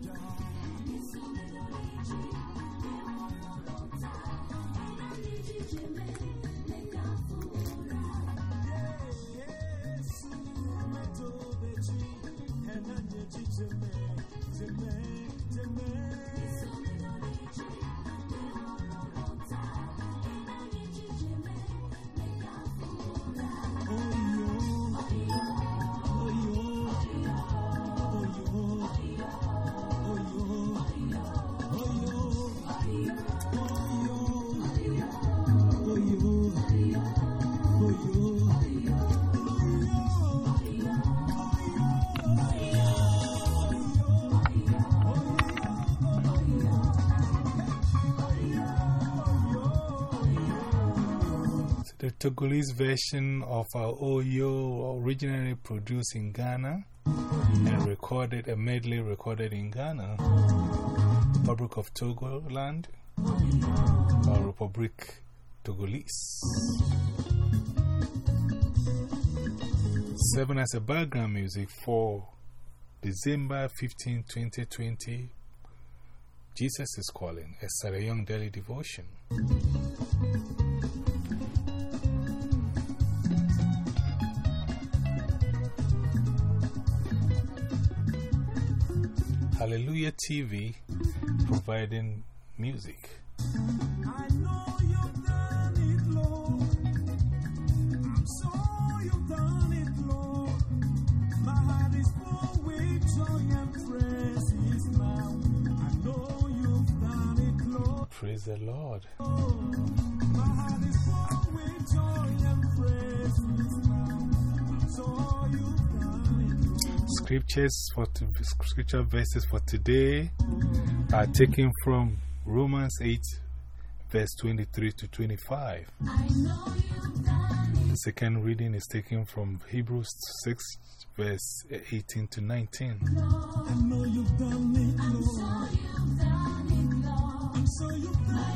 The Togolese version of our Oyo, originally produced in Ghana and recorded, a medley recorded in Ghana, Republic of Togoland, or Republic Togolese. Seven as a background music for December 15, 2020. Jesus is calling, a Sarah Young daily devotion. Full TV providing music. praise the Lord. My Scriptures for scripture verses for today are taken from Romans 8, verse 23 to 25. The second reading is taken from Hebrews 6, verse 18 to 19. I know you've done it, Lord. I'm sure you've done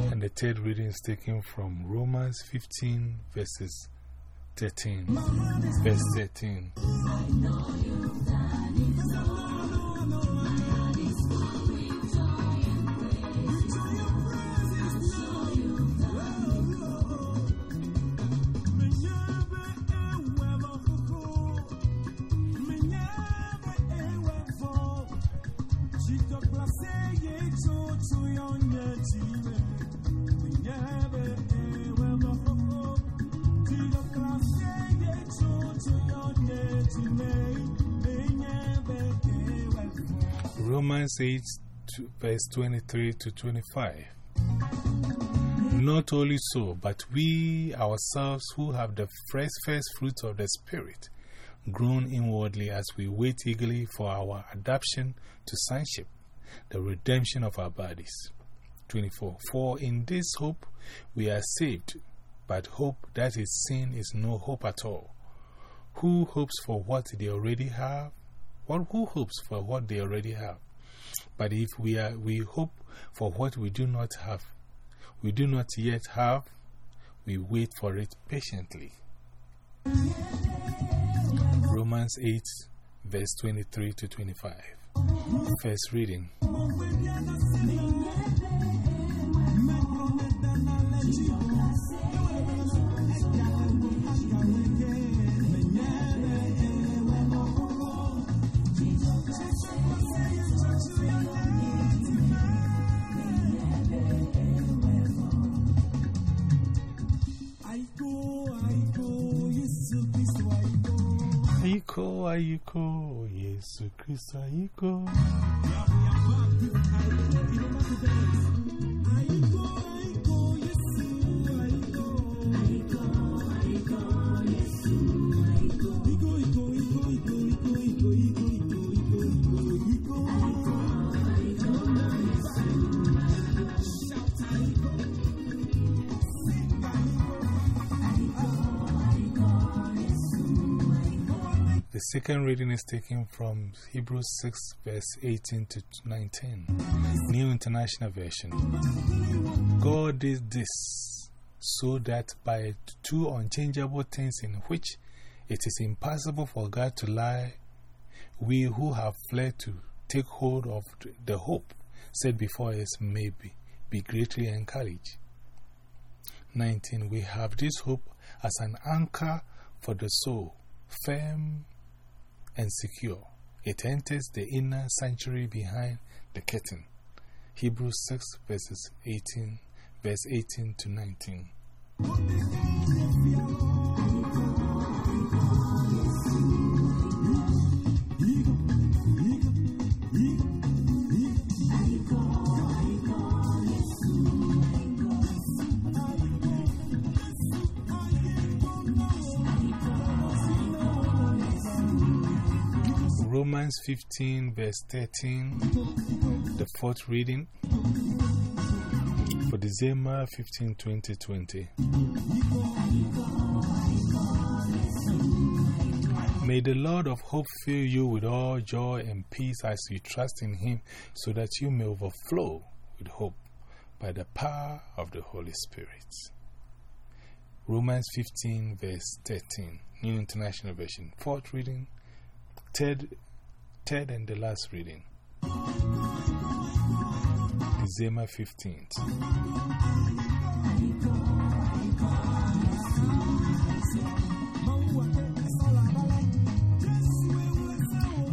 it. And the third reading is taken from Romans 15, verses 13. Verse 13. Romans 8, to- verse 23 to 25. Not only so, but we ourselves who have the first, fruits of the Spirit groan inwardly as we wait eagerly for our adoption to sonship, the redemption of our bodies. 24. For in this hope we are saved, but hope that is seen is no hope at all. Who hopes for what they already have? Well, who hopes for what they already have? But if we, are, we hope for what we do not have, we do not yet have, we wait for it patiently. Romans 8, verse 23 to 25. First reading. Aiko, Aiko, Yesu Kristo, second reading is taken from Hebrews 6, verse 18 to 19, New International Version. God did this so that by two unchangeable things in which it is impossible for God to lie, we who have fled to take hold of the hope set before us may be, be greatly encouraged. 19. We have this hope as an anchor for the soul, firm and secure. It enters the inner sanctuary behind the curtain. Hebrews 6 verses 18, verse 18 to 19. Romans 15, verse 13, the fourth reading for December 15, 2020. May the Lord of hope fill you with all joy and peace as you trust in Him, so that you may overflow with hope by the power of the Holy Spirit. Romans 15, verse 13, New International Version. Fourth reading, third, third and the last reading. December 15th.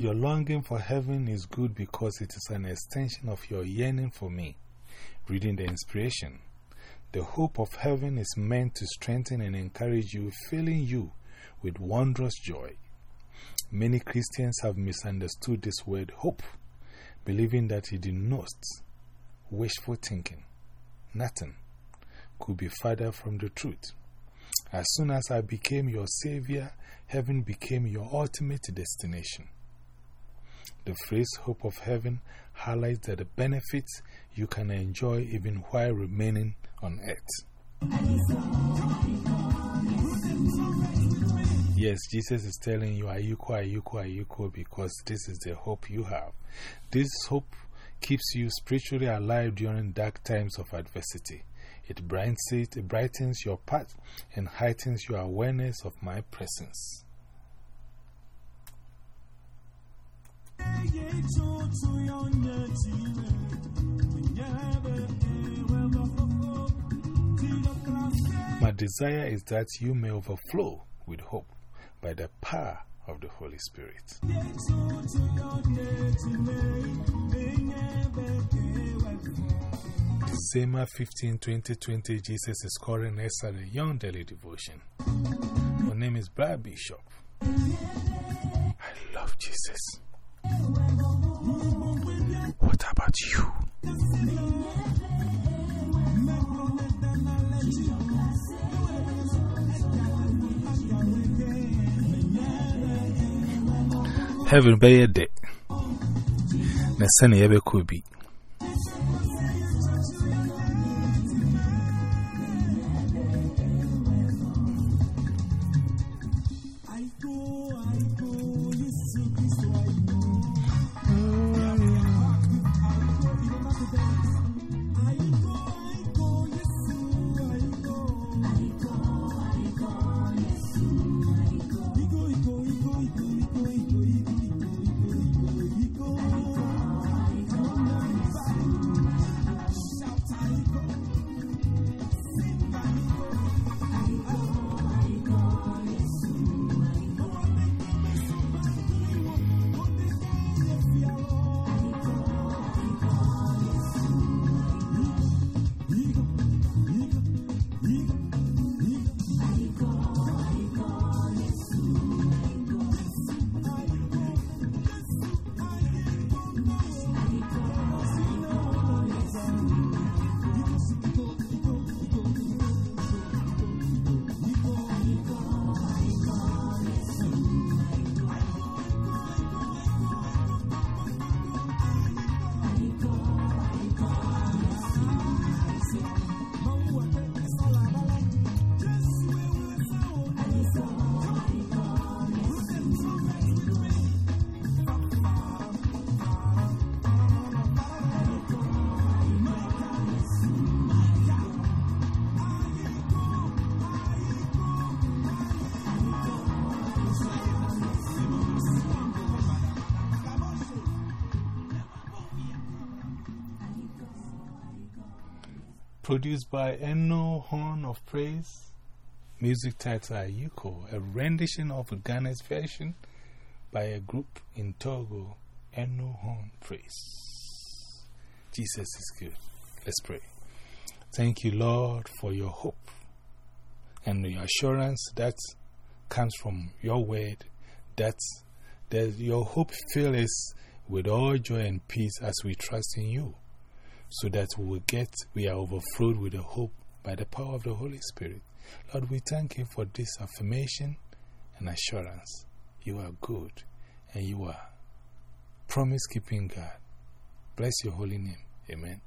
Your longing for heaven is good because it is an extension of your yearning for me. Reading the inspiration. The hope of heaven is meant to strengthen and encourage you, filling you with wondrous joy. Many Christians have misunderstood this word hope, believing that it denotes wishful thinking. Nothing could be further from the truth. As soon as I became your Savior, heaven became your ultimate destination. The phrase hope of heaven highlights that the benefits you can enjoy even while remaining on earth. Yes, Jesus is telling you, Ayuko, Ayuko, Ayuko, because this is the hope you have. This hope keeps you spiritually alive during dark times of adversity. It brightens, it brightens your path and heightens your awareness of my presence. My desire is that you may overflow with hope by the power of the Holy Spirit. December 15, 2020, Jesus is calling a Sarah Young daily devotion. My name is Brad Bishop. I love Jesus. What about you? Heaven be a day. Na sani ebe kubi. Produced by Enno Horn of Praise. Music title Ayuko, a rendition of Ghana's version by a group in Togo, Enno Horn Praise. Jesus is good. Let's pray. Thank you, Lord, for your hope and your assurance that comes from your word that, that your hope fills us with all joy and peace as we trust in you, so that we will get, we are overflowed with the hope by the power of the Holy Spirit. Lord, we thank you for this affirmation and assurance. You are good and you are promise keeping God. Bless your holy name. Amen.